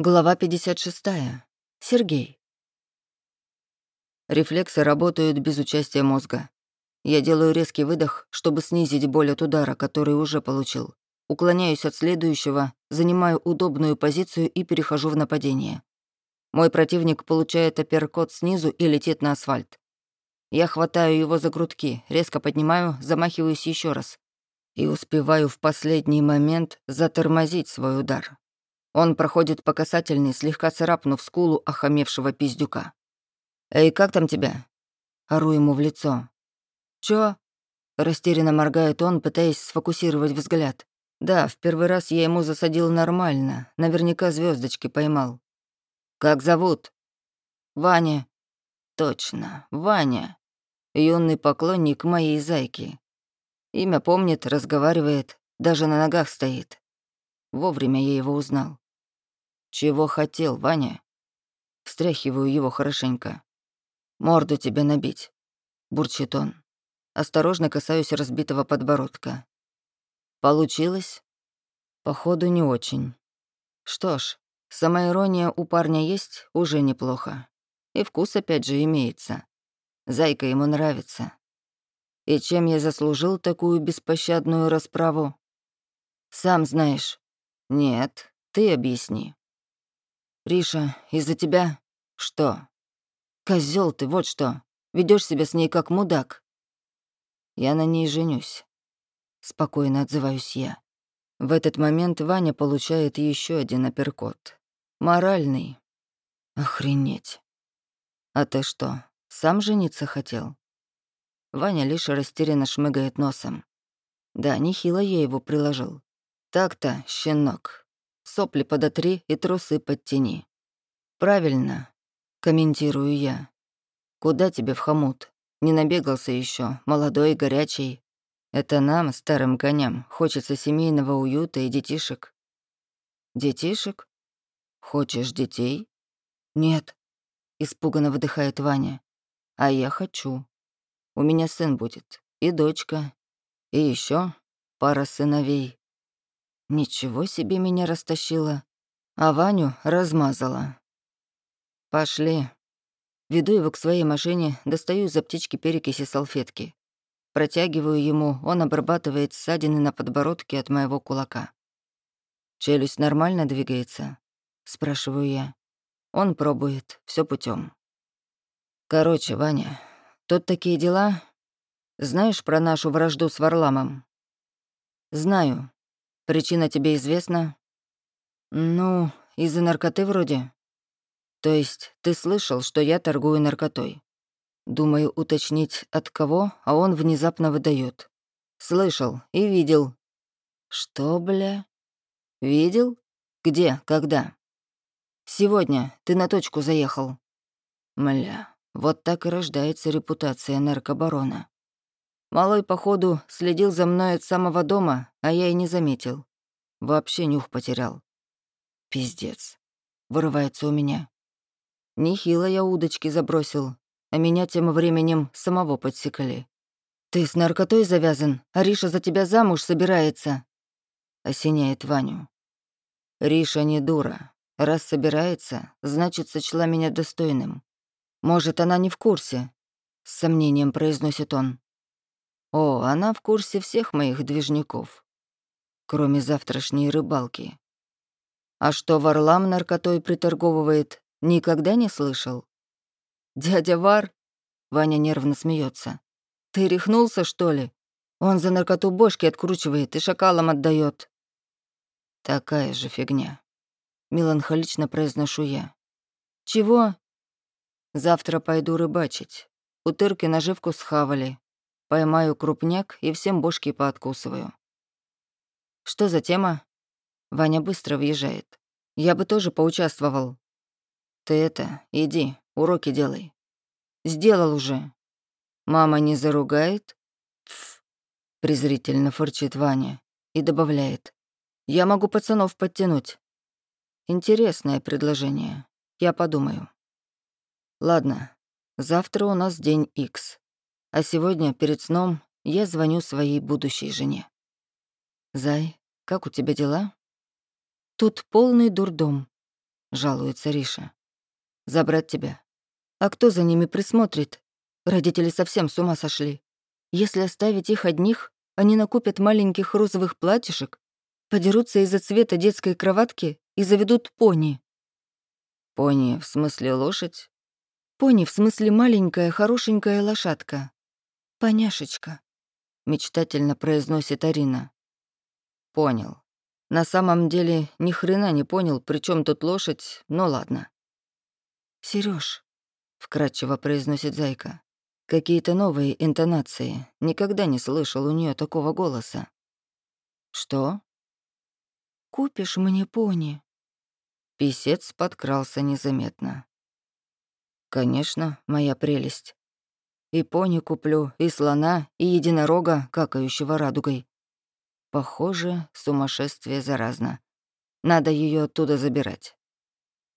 Глава 56. Сергей. Рефлексы работают без участия мозга. Я делаю резкий выдох, чтобы снизить боль от удара, который уже получил. Уклоняюсь от следующего, занимаю удобную позицию и перехожу в нападение. Мой противник получает апперкот снизу и летит на асфальт. Я хватаю его за грудки, резко поднимаю, замахиваюсь еще раз. И успеваю в последний момент затормозить свой удар. Он проходит по касательной, слегка царапнув скулу охамевшего пиздюка. «Эй, как там тебя?» Ору ему в лицо. «Чё?» Растерянно моргает он, пытаясь сфокусировать взгляд. Да, в первый раз я ему засадил нормально, наверняка звездочки поймал. «Как зовут?» «Ваня». «Точно, Ваня. Юный поклонник моей зайки. Имя помнит, разговаривает, даже на ногах стоит. Вовремя я его узнал. «Чего хотел, Ваня?» Встряхиваю его хорошенько. «Морду тебе набить», — бурчит он. Осторожно касаюсь разбитого подбородка. «Получилось?» «Походу, не очень. Что ж, самоирония у парня есть, уже неплохо. И вкус опять же имеется. Зайка ему нравится. И чем я заслужил такую беспощадную расправу? Сам знаешь. Нет, ты объясни. «Риша, из-за тебя...» «Что?» Козел ты, вот что. Ведешь себя с ней как мудак». «Я на ней женюсь», — спокойно отзываюсь я. В этот момент Ваня получает еще один апперкот. Моральный. Охренеть. А ты что, сам жениться хотел? Ваня лишь растерянно шмыгает носом. Да, нехило я его приложил. Так-то, щенок, Сопли подотри и трусы подтяни. Правильно, комментирую я. Куда тебе в хомут? Не набегался еще, молодой, горячий. Это нам, старым коням, хочется семейного уюта и детишек. Детишек? Хочешь детей? Нет, испуганно выдыхает Ваня. А я хочу. У меня сын будет, и дочка, и еще пара сыновей. Ничего себе меня растащила, а Ваню размазала. Пошли. Веду его к своей машине, достаю из аптечки перекиси салфетки. Протягиваю ему, он обрабатывает ссадины на подбородке от моего кулака. «Челюсть нормально двигается?» — спрашиваю я. Он пробует, все путем. «Короче, Ваня, тут такие дела. Знаешь про нашу вражду с Варламом?» «Знаю. Причина тебе известна? Ну, из-за наркоты вроде. То есть ты слышал, что я торгую наркотой? Думаю уточнить от кого, а он внезапно выдает. Слышал и видел. Что, бля? Видел? Где? Когда? Сегодня ты на точку заехал. Мля, вот так и рождается репутация наркобарона. Малой, походу, следил за мной от самого дома, а я и не заметил. Вообще нюх потерял. Пиздец. Вырывается у меня. Нехило я удочки забросил, а меня тем временем самого подсекали. «Ты с наркотой завязан, а Риша за тебя замуж собирается», — осеняет Ваню. «Риша не дура. Раз собирается, значит, сочла меня достойным. Может, она не в курсе?» — с сомнением произносит он. О, она в курсе всех моих движников, кроме завтрашней рыбалки. А что Варлам наркотой приторговывает, никогда не слышал? Дядя Вар? Ваня нервно смеется. Ты рехнулся, что ли? Он за наркоту бошки откручивает и шакалам отдает. Такая же фигня. Меланхолично произношу я. Чего? Завтра пойду рыбачить. У тырки наживку схавали. Поймаю крупняк и всем бошки пооткусываю. Что за тема? Ваня быстро въезжает. Я бы тоже поучаствовал. Ты это, иди, уроки делай. Сделал уже. Мама не заругает? Пф, презрительно фырчит Ваня и добавляет. Я могу пацанов подтянуть. Интересное предложение. Я подумаю. Ладно, завтра у нас день Икс. А сегодня, перед сном, я звоню своей будущей жене. «Зай, как у тебя дела?» «Тут полный дурдом. — жалуется Риша. «Забрать тебя. А кто за ними присмотрит? Родители совсем с ума сошли. Если оставить их одних, они накупят маленьких розовых платьишек, подерутся из-за цвета детской кроватки и заведут пони». «Пони, в смысле лошадь?» «Пони, в смысле маленькая, хорошенькая лошадка. Поняшечка», — мечтательно произносит Арина. «Понял. На самом деле ни хрена не понял, при чем тут лошадь, но ладно». Сереж, вкратчиво произносит Зайка. Какие-то новые интонации. Никогда не слышал у нее такого голоса. Что? Купишь мне пони? Писец подкрался незаметно. Конечно, моя прелесть. И пони куплю, и слона, и единорога, какающего радугой. Похоже, сумасшествие заразно. Надо ее оттуда забирать.